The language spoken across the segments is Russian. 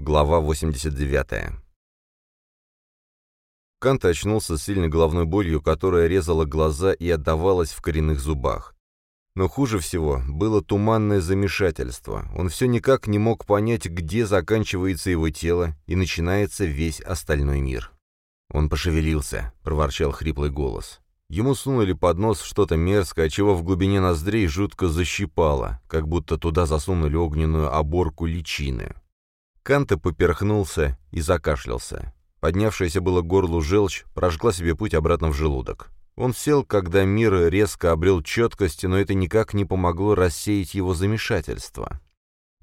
Глава 89. Кант очнулся с сильной головной болью, которая резала глаза и отдавалась в коренных зубах. Но хуже всего было туманное замешательство. Он все никак не мог понять, где заканчивается его тело и начинается весь остальной мир. «Он пошевелился», — проворчал хриплый голос. Ему сунули под нос что-то мерзкое, чего в глубине ноздрей жутко защипало, как будто туда засунули огненную оборку личины. Канта поперхнулся и закашлялся. Поднявшаяся было горлу желчь прожгла себе путь обратно в желудок. Он сел, когда мир резко обрел четкость, но это никак не помогло рассеять его замешательство.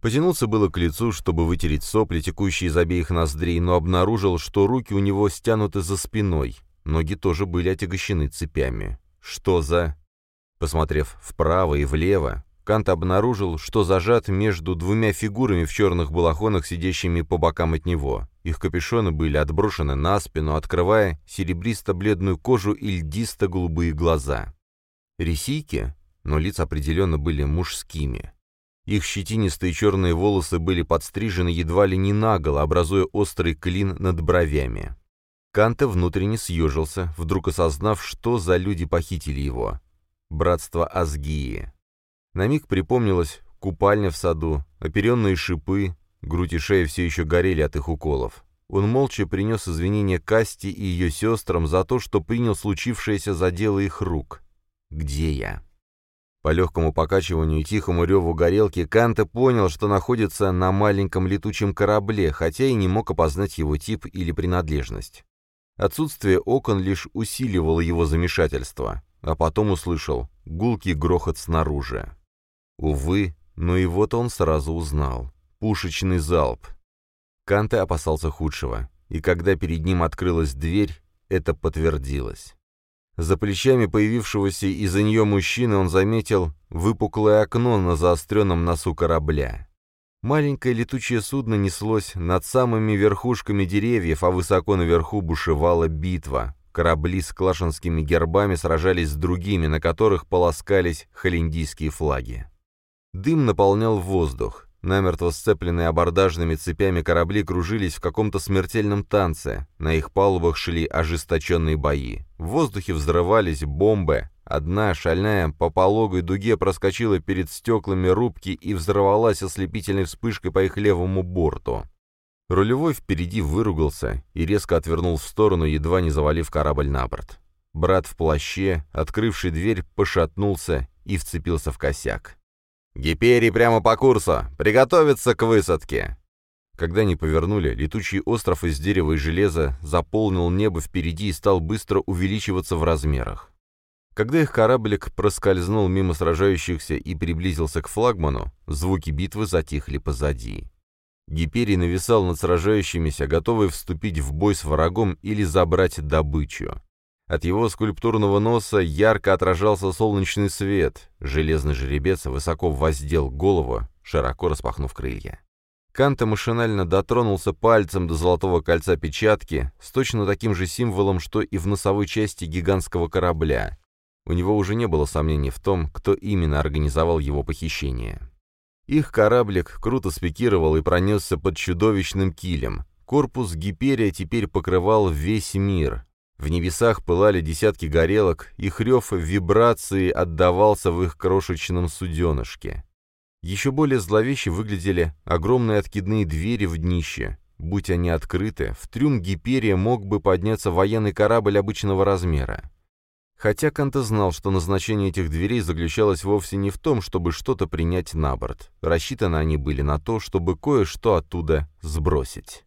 Потянулся было к лицу, чтобы вытереть сопли, текущие из обеих ноздрей, но обнаружил, что руки у него стянуты за спиной, ноги тоже были отягощены цепями. Что за... Посмотрев вправо и влево, Кант обнаружил, что зажат между двумя фигурами в черных балахонах, сидящими по бокам от него. Их капюшоны были отброшены на спину, открывая серебристо-бледную кожу и льдисто-голубые глаза. Ресийки, но лица определенно были мужскими. Их щетинистые черные волосы были подстрижены едва ли не наголо, образуя острый клин над бровями. Канта внутренне съежился, вдруг осознав, что за люди похитили его. Братство Азгии. На миг припомнилась купальня в саду, оперенные шипы, грудь и шея все еще горели от их уколов. Он молча принес извинения Касти и ее сестрам за то, что принял случившееся за дело их рук. «Где я?» По легкому покачиванию и тихому реву горелки Канта понял, что находится на маленьком летучем корабле, хотя и не мог опознать его тип или принадлежность. Отсутствие окон лишь усиливало его замешательство, а потом услышал гулкий грохот снаружи. Увы, но и вот он сразу узнал. Пушечный залп. Канте опасался худшего, и когда перед ним открылась дверь, это подтвердилось. За плечами появившегося из-за нее мужчины он заметил выпуклое окно на заостренном носу корабля. Маленькое летучее судно неслось над самыми верхушками деревьев, а высоко наверху бушевала битва. Корабли с клашинскими гербами сражались с другими, на которых полоскались холиндийские флаги. Дым наполнял воздух. Намертво сцепленные абордажными цепями корабли кружились в каком-то смертельном танце. На их палубах шли ожесточенные бои. В воздухе взрывались бомбы. Одна, шальная, по пологой дуге проскочила перед стеклами рубки и взорвалась ослепительной вспышкой по их левому борту. Рулевой впереди выругался и резко отвернул в сторону, едва не завалив корабль на борт. Брат в плаще, открывший дверь, пошатнулся и вцепился в косяк. «Гиперий прямо по курсу! Приготовиться к высадке!» Когда они повернули, летучий остров из дерева и железа заполнил небо впереди и стал быстро увеличиваться в размерах. Когда их кораблик проскользнул мимо сражающихся и приблизился к флагману, звуки битвы затихли позади. Гиперий нависал над сражающимися, готовый вступить в бой с врагом или забрать добычу. От его скульптурного носа ярко отражался солнечный свет. Железный жеребец высоко воздел голову, широко распахнув крылья. Канта машинально дотронулся пальцем до золотого кольца печатки с точно таким же символом, что и в носовой части гигантского корабля. У него уже не было сомнений в том, кто именно организовал его похищение. Их кораблик круто спикировал и пронесся под чудовищным килем. Корпус Гиперия теперь покрывал весь мир, в небесах пылали десятки горелок, и хрев вибрации отдавался в их крошечном суденышке. Еще более зловеще выглядели огромные откидные двери в днище. Будь они открыты, в трюм Гиперия мог бы подняться военный корабль обычного размера. Хотя Канта знал, что назначение этих дверей заключалось вовсе не в том, чтобы что-то принять на борт. Рассчитаны они были на то, чтобы кое-что оттуда сбросить.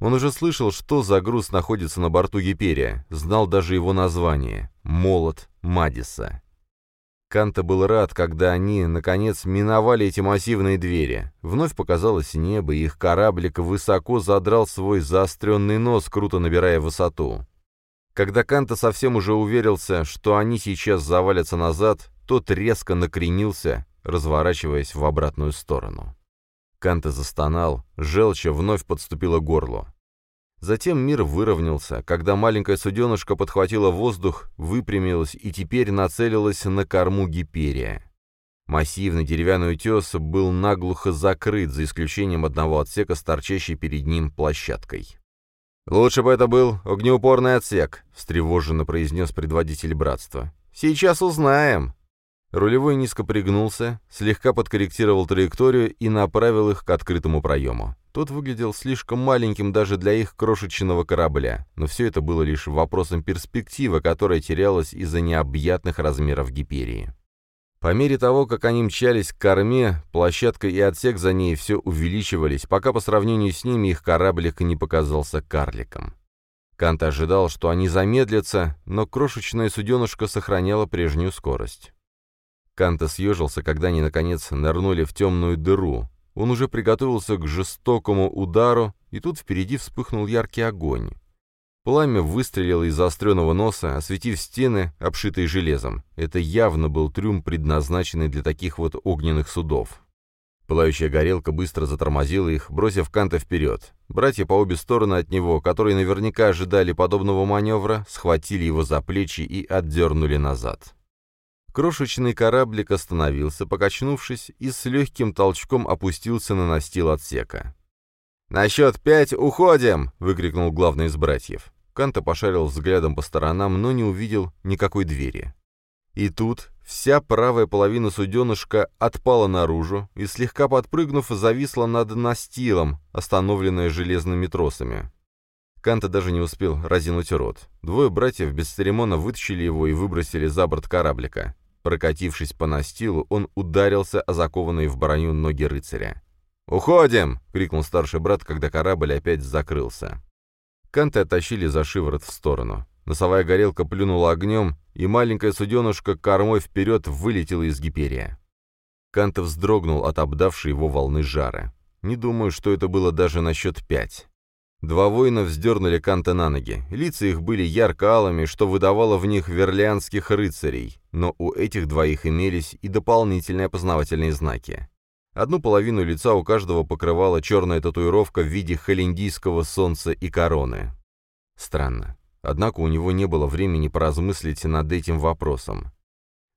Он уже слышал, что за груз находится на борту Гиперия, знал даже его название — «Молот Мадиса». Канта был рад, когда они, наконец, миновали эти массивные двери. Вновь показалось небо, и их кораблик высоко задрал свой заостренный нос, круто набирая высоту. Когда Канта совсем уже уверился, что они сейчас завалятся назад, тот резко накренился, разворачиваясь в обратную сторону. Канта застонал, желча вновь подступила к горлу. Затем мир выровнялся, когда маленькая суденышко подхватила воздух, выпрямилась и теперь нацелилась на корму Гиперия. Массивный деревянный утес был наглухо закрыт, за исключением одного отсека с торчащей перед ним площадкой. «Лучше бы это был огнеупорный отсек», — встревоженно произнес предводитель братства. «Сейчас узнаем». Рулевой низко пригнулся, слегка подкорректировал траекторию и направил их к открытому проему. Тот выглядел слишком маленьким даже для их крошечного корабля, но все это было лишь вопросом перспективы, которая терялась из-за необъятных размеров Гиперии. По мере того, как они мчались к корме, площадка и отсек за ней все увеличивались, пока по сравнению с ними их кораблик не показался карликом. Кант ожидал, что они замедлятся, но крошечное суденышко сохраняло прежнюю скорость. Канта съежился, когда они, наконец, нырнули в темную дыру. Он уже приготовился к жестокому удару, и тут впереди вспыхнул яркий огонь. Пламя выстрелило из заостренного носа, осветив стены, обшитые железом. Это явно был трюм, предназначенный для таких вот огненных судов. Пылающая горелка быстро затормозила их, бросив Канта вперед. Братья по обе стороны от него, которые наверняка ожидали подобного маневра, схватили его за плечи и отдернули назад. Крошечный кораблик остановился, покачнувшись, и с легким толчком опустился на настил отсека. «На счет пять уходим!» — выкрикнул главный из братьев. Канта пошарил взглядом по сторонам, но не увидел никакой двери. И тут вся правая половина суденышка отпала наружу и, слегка подпрыгнув, зависла над настилом, остановленная железными тросами. Канта даже не успел разинуть рот. Двое братьев бесцеремонно вытащили его и выбросили за борт кораблика. Прокатившись по настилу, он ударился о закованные в броню ноги рыцаря. «Уходим!» — крикнул старший брат, когда корабль опять закрылся. Канты оттащили за шиворот в сторону. Носовая горелка плюнула огнем, и маленькая суденышко кормой вперед вылетело из гиперия. Канта вздрогнул от обдавшей его волны жара. Не думаю, что это было даже на счет пять. Два воина вздернули Канта на ноги. Лица их были ярко-алыми, что выдавало в них верлианских рыцарей, но у этих двоих имелись и дополнительные опознавательные знаки. Одну половину лица у каждого покрывала черная татуировка в виде холиндийского солнца и короны. Странно. Однако у него не было времени поразмыслить над этим вопросом.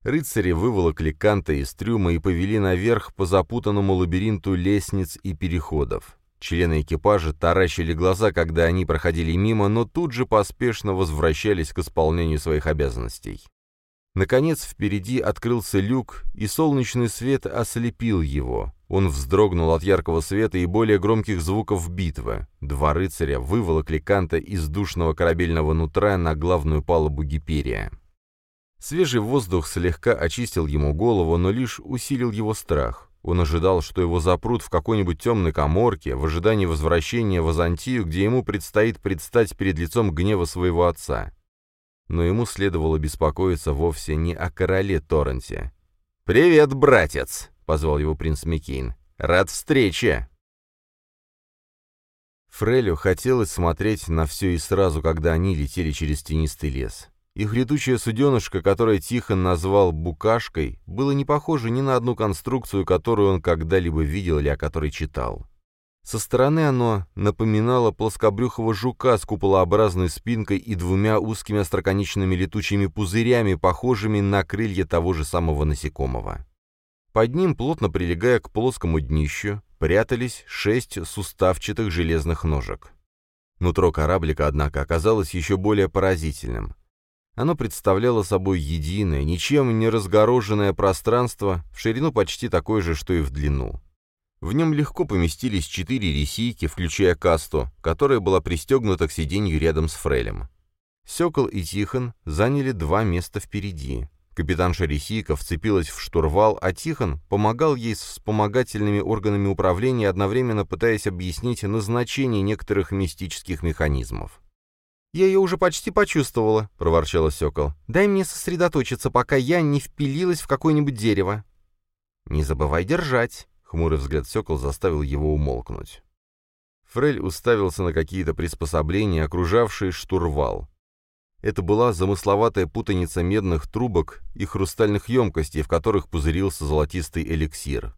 Рыцари выволокли Канта из трюма и повели наверх по запутанному лабиринту лестниц и переходов. Члены экипажа таращили глаза, когда они проходили мимо, но тут же поспешно возвращались к исполнению своих обязанностей. Наконец впереди открылся люк, и солнечный свет ослепил его. Он вздрогнул от яркого света и более громких звуков битвы. Два рыцаря выволокли Канта из душного корабельного нутра на главную палубу Гиперия. Свежий воздух слегка очистил ему голову, но лишь усилил его страх. Он ожидал, что его запрут в какой-нибудь темной коморке, в ожидании возвращения в Азантию, где ему предстоит предстать перед лицом гнева своего отца но ему следовало беспокоиться вовсе не о короле Торренте. «Привет, братец!» — позвал его принц Микейн. «Рад встрече!» Фрелю хотелось смотреть на все и сразу, когда они летели через тенистый лес. Их летучее суденышко, которое Тихон назвал «букашкой», было не похоже ни на одну конструкцию, которую он когда-либо видел или о которой читал. Со стороны оно напоминало плоскобрюхого жука с куполообразной спинкой и двумя узкими остроконечными летучими пузырями, похожими на крылья того же самого насекомого. Под ним, плотно прилегая к плоскому днищу, прятались шесть суставчатых железных ножек. Нутро кораблика, однако, оказалось еще более поразительным. Оно представляло собой единое, ничем не разгороженное пространство, в ширину почти такое же, что и в длину. В нем легко поместились четыре ресийки, включая касту, которая была пристегнута к сиденью рядом с Фрелем. Секол и Тихон заняли два места впереди. Капитанша Ресийка вцепилась в штурвал, а Тихон помогал ей с вспомогательными органами управления, одновременно пытаясь объяснить назначение некоторых мистических механизмов. «Я ее уже почти почувствовала», — проворчала Секол. «Дай мне сосредоточиться, пока я не впилилась в какое-нибудь дерево». «Не забывай держать», Хмурый взгляд Сокол заставил его умолкнуть. Фрель уставился на какие-то приспособления, окружавшие штурвал. Это была замысловатая путаница медных трубок и хрустальных емкостей, в которых пузырился золотистый эликсир.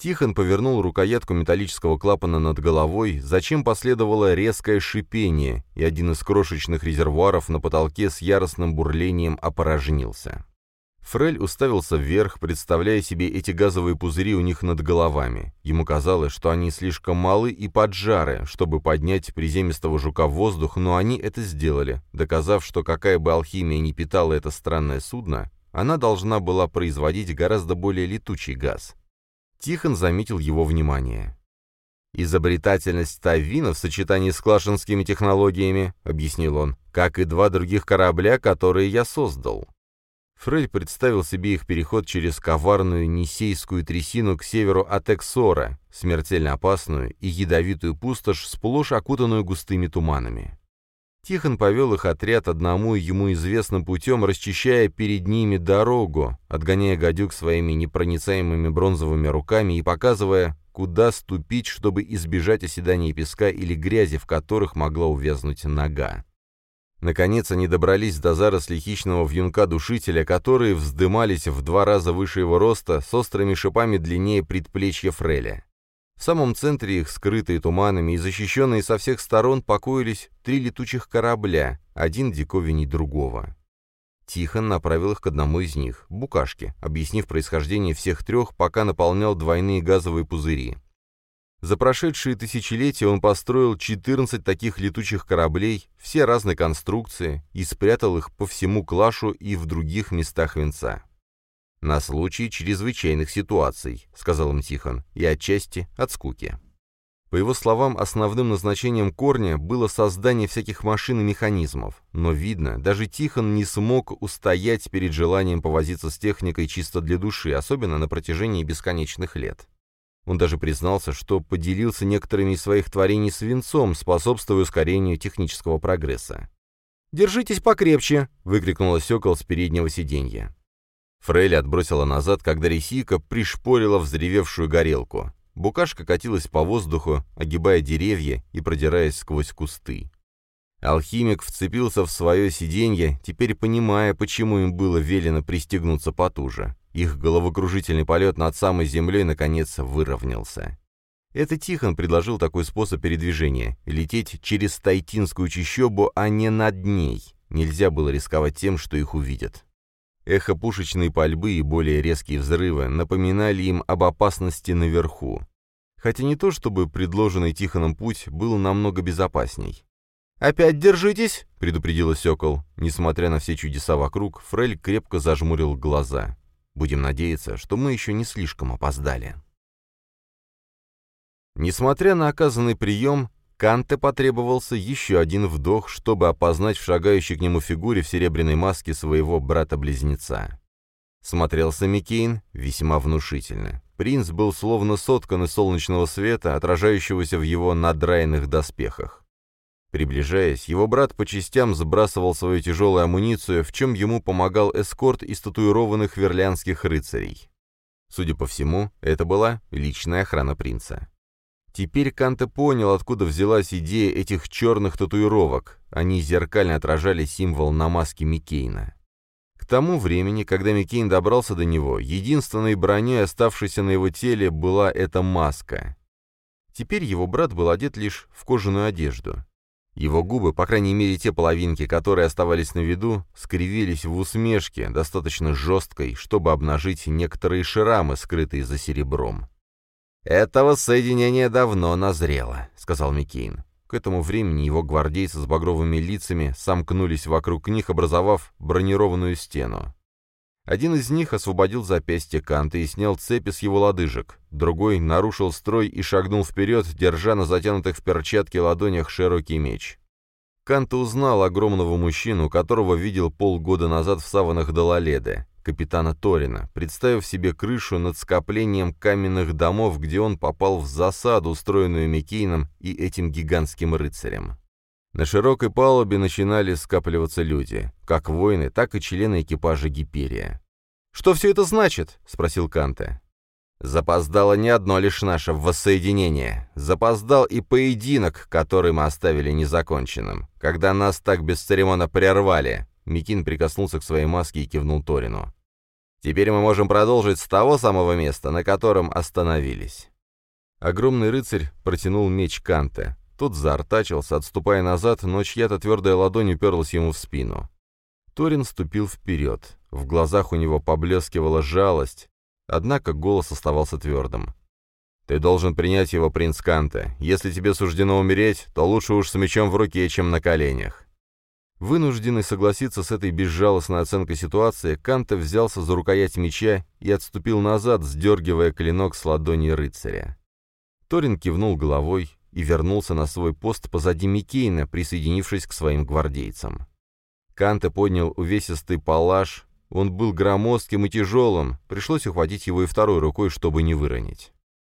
Тихон повернул рукоятку металлического клапана над головой, зачем последовало резкое шипение, и один из крошечных резервуаров на потолке с яростным бурлением опорожнился. Фрель уставился вверх, представляя себе эти газовые пузыри у них над головами. Ему казалось, что они слишком малы и поджары, чтобы поднять приземистого жука в воздух, но они это сделали, доказав, что какая бы алхимия ни питала это странное судно, она должна была производить гораздо более летучий газ. Тихон заметил его внимание. «Изобретательность Тавина в сочетании с клашинскими технологиями», — объяснил он, — «как и два других корабля, которые я создал». Фрель представил себе их переход через коварную Нисейскую трясину к северу от Эксора, смертельно опасную и ядовитую пустошь, сплошь окутанную густыми туманами. Тихон повел их отряд одному ему известным путем, расчищая перед ними дорогу, отгоняя гадюк своими непроницаемыми бронзовыми руками и показывая, куда ступить, чтобы избежать оседания песка или грязи, в которых могла увязнуть нога. Наконец они добрались до зарослей хищного вьюнка-душителя, которые вздымались в два раза выше его роста, с острыми шипами длиннее предплечья Фреля. В самом центре их, скрытые туманами и защищенные со всех сторон, покоились три летучих корабля, один диковиней другого. Тихон направил их к одному из них, букашке, объяснив происхождение всех трех, пока наполнял двойные газовые пузыри. За прошедшие тысячелетия он построил 14 таких летучих кораблей, все разной конструкции, и спрятал их по всему Клашу и в других местах венца. «На случай чрезвычайных ситуаций», — сказал им Тихон, — «и отчасти от скуки». По его словам, основным назначением корня было создание всяких машин и механизмов, но, видно, даже Тихон не смог устоять перед желанием повозиться с техникой чисто для души, особенно на протяжении бесконечных лет. Он даже признался, что поделился некоторыми из своих творений свинцом, способствуя ускорению технического прогресса. «Держитесь покрепче!» — выкрикнула Сёкол с переднего сиденья. Фрейли отбросила назад, когда Ресийка пришпорила взревевшую горелку. Букашка катилась по воздуху, огибая деревья и продираясь сквозь кусты. Алхимик вцепился в свое сиденье, теперь понимая, почему им было велено пристегнуться потуже. Их головокружительный полет над самой землей наконец выровнялся. Это Тихон предложил такой способ передвижения — лететь через Тайтинскую чащобу, а не над ней. Нельзя было рисковать тем, что их увидят. Эхо пушечной пальбы и более резкие взрывы напоминали им об опасности наверху. Хотя не то, чтобы предложенный Тихоном путь был намного безопасней. «Опять держитесь!» — предупредила Сокол. Несмотря на все чудеса вокруг, Фрель крепко зажмурил глаза. Будем надеяться, что мы еще не слишком опоздали. Несмотря на оказанный прием, Канте потребовался еще один вдох, чтобы опознать в шагающей к нему фигуре в серебряной маске своего брата-близнеца. Смотрелся Микейн весьма внушительно. Принц был словно соткан из солнечного света, отражающегося в его надраенных доспехах. Приближаясь, его брат по частям сбрасывал свою тяжелую амуницию, в чем ему помогал эскорт из татуированных верлянских рыцарей. Судя по всему, это была личная охрана принца. Теперь Канте понял, откуда взялась идея этих черных татуировок. Они зеркально отражали символ на маске Микейна. К тому времени, когда Микейн добрался до него, единственной броней, оставшейся на его теле, была эта маска. Теперь его брат был одет лишь в кожаную одежду. Его губы, по крайней мере те половинки, которые оставались на виду, скривились в усмешке, достаточно жесткой, чтобы обнажить некоторые шрамы, скрытые за серебром. «Этого соединения давно назрело», — сказал Микейн. К этому времени его гвардейцы с багровыми лицами сомкнулись вокруг них, образовав бронированную стену. Один из них освободил запястье Канта и снял цепи с его лодыжек. Другой нарушил строй и шагнул вперед, держа на затянутых в перчатки ладонях широкий меч. Канта узнал огромного мужчину, которого видел полгода назад в саванах Далаледы, капитана Торина, представив себе крышу над скоплением каменных домов, где он попал в засаду, устроенную Микейном и этим гигантским рыцарем. На широкой палубе начинали скапливаться люди, как воины, так и члены экипажа Гиперия. «Что все это значит?» — спросил Канте. «Запоздало не одно лишь наше воссоединение. Запоздал и поединок, который мы оставили незаконченным, когда нас так бесцеремонно прервали». Микин прикоснулся к своей маске и кивнул Торину. «Теперь мы можем продолжить с того самого места, на котором остановились». Огромный рыцарь протянул меч Канте. Тот заортачился, отступая назад, но чья-то твердая ладонь уперлась ему в спину. Торин ступил вперед. В глазах у него поблескивала жалость, однако голос оставался твердым. «Ты должен принять его, принц Канта. Если тебе суждено умереть, то лучше уж с мечом в руке, чем на коленях». Вынужденный согласиться с этой безжалостной оценкой ситуации, Канта взялся за рукоять меча и отступил назад, сдергивая клинок с ладони рыцаря. Торин кивнул головой и вернулся на свой пост позади Микейна, присоединившись к своим гвардейцам. Канта поднял увесистый палаш, он был громоздким и тяжелым, пришлось ухватить его и второй рукой, чтобы не выронить.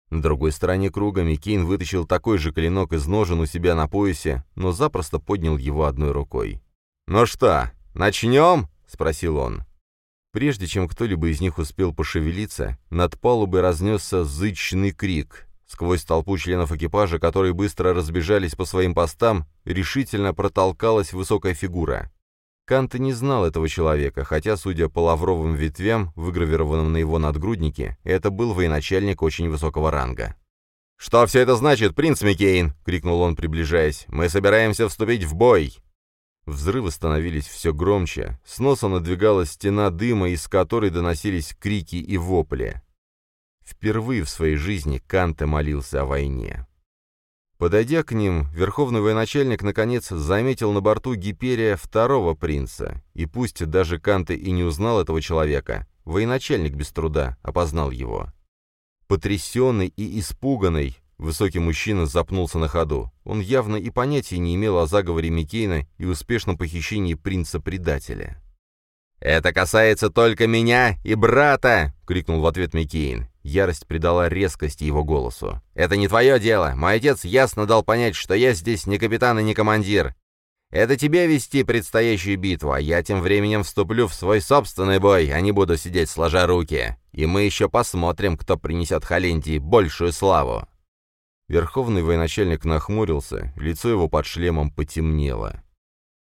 На другой стороне круга Микейн вытащил такой же клинок из ножен у себя на поясе, но запросто поднял его одной рукой. «Ну что, начнем?» — спросил он. Прежде чем кто-либо из них успел пошевелиться, над палубой разнесся зычный крик. Сквозь толпу членов экипажа, которые быстро разбежались по своим постам, решительно протолкалась высокая фигура. Канта не знал этого человека, хотя, судя по лавровым ветвям, выгравированным на его надгруднике, это был военачальник очень высокого ранга. «Что все это значит, принц Микейн?» — крикнул он, приближаясь. «Мы собираемся вступить в бой!» Взрывы становились все громче, с носа надвигалась стена дыма, из которой доносились крики и вопли. Впервые в своей жизни Канте молился о войне. Подойдя к ним, верховный военачальник наконец заметил на борту Гиперия второго принца, и пусть даже Канте и не узнал этого человека, военачальник без труда опознал его. Потрясенный и испуганный, Высокий мужчина запнулся на ходу. Он явно и понятия не имел о заговоре Микейна и успешном похищении принца-предателя. «Это касается только меня и брата!» — крикнул в ответ Микейн. Ярость придала резкости его голосу. «Это не твое дело. Мой отец ясно дал понять, что я здесь не капитан и не командир. Это тебе вести предстоящую битву, а я тем временем вступлю в свой собственный бой, а не буду сидеть сложа руки. И мы еще посмотрим, кто принесет Халендии большую славу». Верховный военачальник нахмурился, лицо его под шлемом потемнело.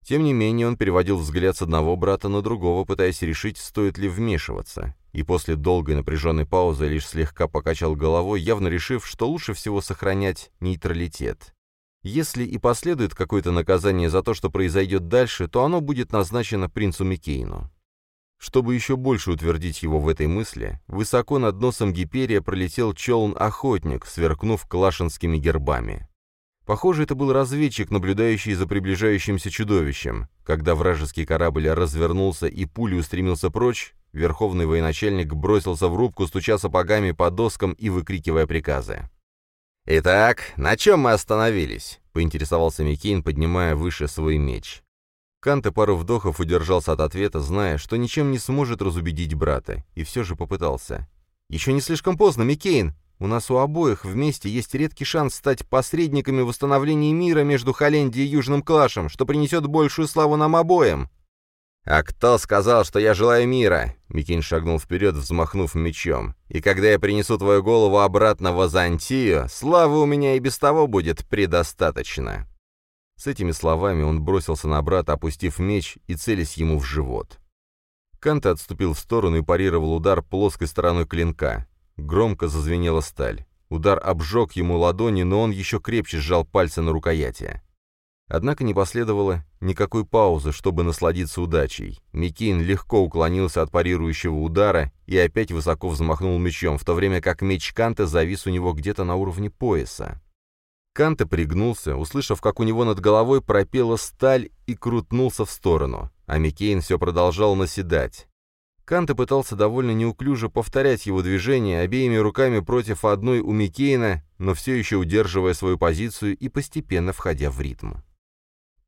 Тем не менее, он переводил взгляд с одного брата на другого, пытаясь решить, стоит ли вмешиваться, и после долгой напряженной паузы лишь слегка покачал головой, явно решив, что лучше всего сохранять нейтралитет. Если и последует какое-то наказание за то, что произойдет дальше, то оно будет назначено принцу Микейну. Чтобы еще больше утвердить его в этой мысли, высоко над носом Гиперия пролетел челн-охотник, сверкнув клашинскими гербами. Похоже, это был разведчик, наблюдающий за приближающимся чудовищем. Когда вражеский корабль развернулся и пулей устремился прочь, верховный военачальник бросился в рубку, стуча сапогами по доскам и выкрикивая приказы. «Итак, на чем мы остановились?» — поинтересовался Микейн, поднимая выше свой меч. Канте пару вдохов удержался от ответа, зная, что ничем не сможет разубедить брата, и все же попытался. «Еще не слишком поздно, Миккейн! У нас у обоих вместе есть редкий шанс стать посредниками в восстановлении мира между Холландией и Южным Клашем, что принесет большую славу нам обоим!» «А кто сказал, что я желаю мира?» Микин шагнул вперед, взмахнув мечом. «И когда я принесу твою голову обратно в Азантию, славы у меня и без того будет предостаточно». С этими словами он бросился на брата, опустив меч и целясь ему в живот. Канта отступил в сторону и парировал удар плоской стороной клинка. Громко зазвенела сталь. Удар обжег ему ладони, но он еще крепче сжал пальцы на рукояти. Однако не последовало никакой паузы, чтобы насладиться удачей. Микейн легко уклонился от парирующего удара и опять высоко взмахнул мечом, в то время как меч Канте завис у него где-то на уровне пояса. Канте пригнулся, услышав, как у него над головой пропела сталь и крутнулся в сторону, а Микейн все продолжал наседать. Канте пытался довольно неуклюже повторять его движения обеими руками против одной у Микейна, но все еще удерживая свою позицию и постепенно входя в ритм.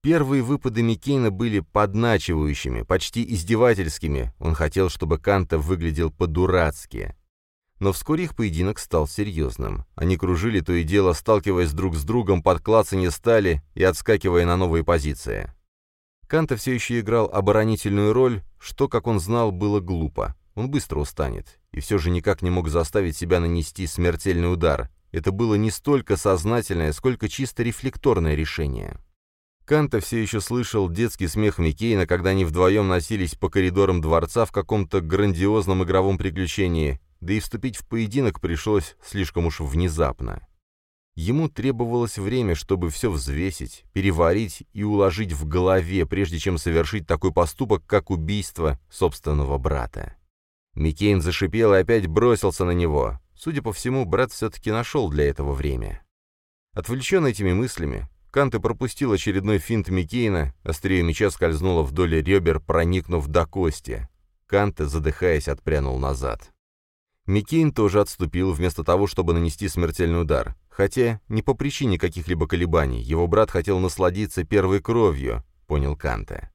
Первые выпады Микейна были подначивающими, почти издевательскими. Он хотел, чтобы Канта выглядел по-дурацки. Но вскоре их поединок стал серьезным. Они кружили то и дело, сталкиваясь друг с другом под клацанье стали и отскакивая на новые позиции. Канта все еще играл оборонительную роль, что, как он знал, было глупо. Он быстро устанет, и все же никак не мог заставить себя нанести смертельный удар. Это было не столько сознательное, сколько чисто рефлекторное решение. Канта все еще слышал детский смех Микейна, когда они вдвоем носились по коридорам дворца в каком-то грандиозном игровом приключении, да и вступить в поединок пришлось слишком уж внезапно. Ему требовалось время, чтобы все взвесить, переварить и уложить в голове, прежде чем совершить такой поступок, как убийство собственного брата. Микейн зашипел и опять бросился на него. Судя по всему, брат все-таки нашел для этого время. Отвлеченный этими мыслями, Канте пропустил очередной финт Микейна, острие меча скользнуло вдоль ребер, проникнув до кости. Канте, задыхаясь, отпрянул назад. Микейн тоже отступил, вместо того, чтобы нанести смертельный удар. Хотя не по причине каких-либо колебаний, его брат хотел насладиться первой кровью, понял Канте.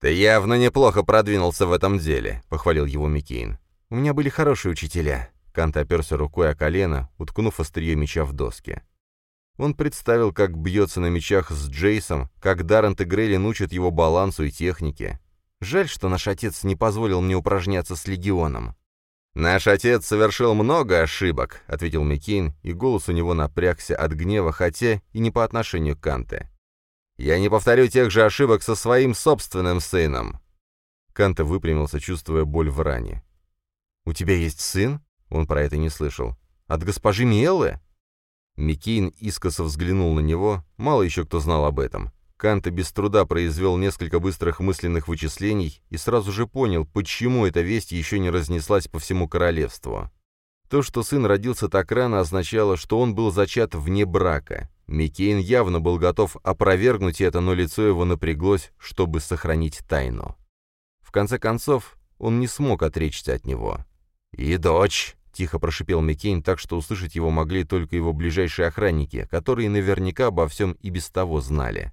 «Ты явно неплохо продвинулся в этом деле», — похвалил его Микейн. «У меня были хорошие учителя». Канте оперся рукой о колено, уткнув острие меча в доски. Он представил, как бьется на мечах с Джейсом, как Даррент и Грейлин учат его балансу и технике. Жаль, что наш отец не позволил мне упражняться с легионом. «Наш отец совершил много ошибок», — ответил Миккейн, и голос у него напрягся от гнева, хотя и не по отношению к Канте. «Я не повторю тех же ошибок со своим собственным сыном». Канте выпрямился, чувствуя боль в ране. «У тебя есть сын?» — он про это не слышал. «От госпожи Миеллы?» Миккейн искоса взглянул на него, мало еще кто знал об этом. Канта без труда произвел несколько быстрых мысленных вычислений и сразу же понял, почему эта весть еще не разнеслась по всему королевству. То, что сын родился так рано, означало, что он был зачат вне брака. Микейн явно был готов опровергнуть это, но лицо его напряглось, чтобы сохранить тайну. В конце концов, он не смог отречься от него. «И дочь!» — тихо прошипел Микейн так, что услышать его могли только его ближайшие охранники, которые наверняка обо всем и без того знали.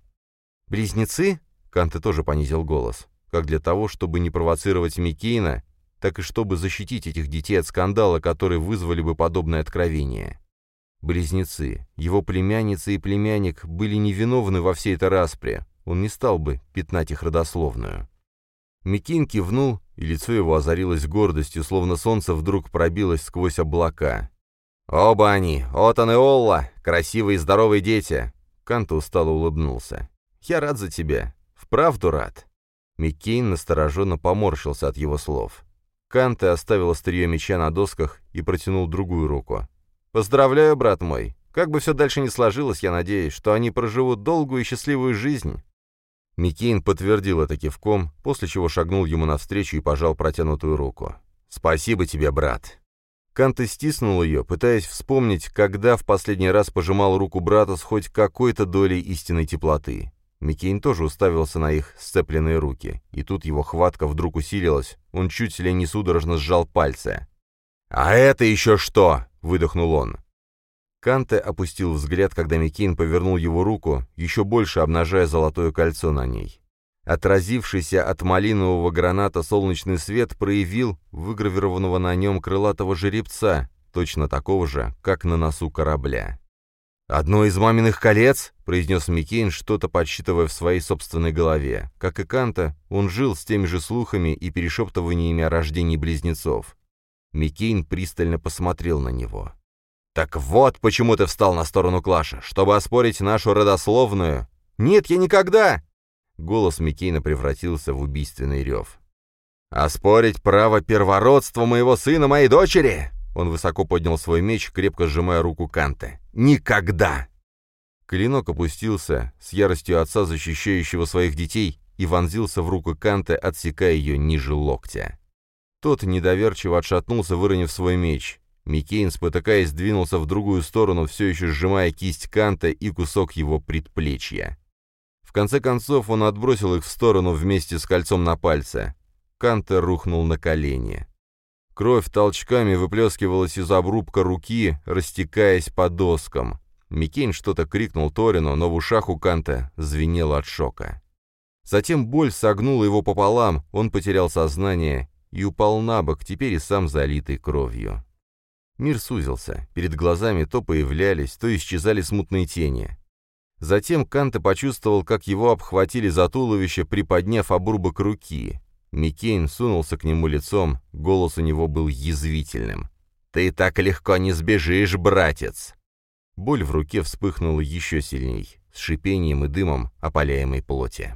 «Близнецы?» — Канте тоже понизил голос. Как для того, чтобы не провоцировать Миккейна, так и чтобы защитить этих детей от скандала, который вызвали бы подобное откровение. Близнецы, его племянница и племянник были невиновны во всей этой распре, он не стал бы пятнать их родословную. Микин кивнул, и лицо его озарилось гордостью, словно солнце вдруг пробилось сквозь облака. «Оба они, Отан и Олла, красивые и здоровые дети!» Канта устало улыбнулся. Я рад за тебя. Вправду рад». Миккейн настороженно поморщился от его слов. Канте оставил острие меча на досках и протянул другую руку. «Поздравляю, брат мой. Как бы все дальше ни сложилось, я надеюсь, что они проживут долгую и счастливую жизнь». Микейн подтвердил это кивком, после чего шагнул ему навстречу и пожал протянутую руку. «Спасибо тебе, брат». Канте стиснул ее, пытаясь вспомнить, когда в последний раз пожимал руку брата с хоть какой-то долей истинной теплоты. Микейн тоже уставился на их сцепленные руки, и тут его хватка вдруг усилилась, он чуть ли не судорожно сжал пальцы. «А это еще что?» — выдохнул он. Канте опустил взгляд, когда Микейн повернул его руку, еще больше обнажая золотое кольцо на ней. Отразившийся от малинового граната солнечный свет проявил выгравированного на нем крылатого жеребца, точно такого же, как на носу корабля. «Одно из маминых колец?» — произнес Микейн, что-то подсчитывая в своей собственной голове. Как и Канте, он жил с теми же слухами и перешептываниями о рождении близнецов. Микейн пристально посмотрел на него. «Так вот почему ты встал на сторону Клаша, чтобы оспорить нашу родословную?» «Нет, я никогда!» Голос Микейна превратился в убийственный рев. «Оспорить право первородства моего сына, моей дочери!» Он высоко поднял свой меч, крепко сжимая руку Канте. «Никогда!» Клинок опустился, с яростью отца, защищающего своих детей, и вонзился в руку Канте, отсекая ее ниже локтя. Тот недоверчиво отшатнулся, выронив свой меч. Микейн, спотыкаясь, двинулся в другую сторону, все еще сжимая кисть Канте и кусок его предплечья. В конце концов он отбросил их в сторону вместе с кольцом на пальце. Канта рухнул на колени. Кровь толчками выплескивалась из обрубка руки, растекаясь по доскам. Микейн что-то крикнул Торину, но в ушах у Канта звенело от шока. Затем боль согнула его пополам, он потерял сознание и упал на бок, теперь и сам залитый кровью. Мир сузился, перед глазами то появлялись, то исчезали смутные тени. Затем Канта почувствовал, как его обхватили за туловище, приподняв обрубок руки. Микейн сунулся к нему лицом, голос у него был язвительным. «Ты так легко не сбежишь, братец!» Боль в руке вспыхнула еще сильней, с шипением и дымом опаляемой плоти.